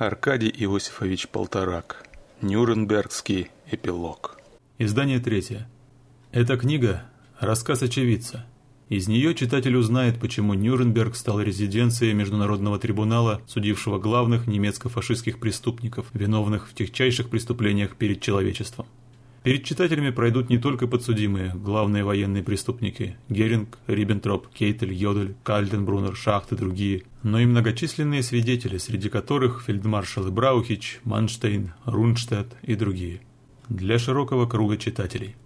Аркадий Иосифович Полторак. Нюрнбергский эпилог. Издание третье. Эта книга – рассказ очевидца. Из нее читатель узнает, почему Нюрнберг стал резиденцией Международного трибунала, судившего главных немецко-фашистских преступников, виновных в техчайших преступлениях перед человечеством. Перед читателями пройдут не только подсудимые, главные военные преступники – Геринг, Риббентроп, Кейтель, Йодель, Кальденбруннер, Шахт и другие, но и многочисленные свидетели, среди которых фельдмаршалы Браухич, Манштейн, Рунштадт и другие. Для широкого круга читателей.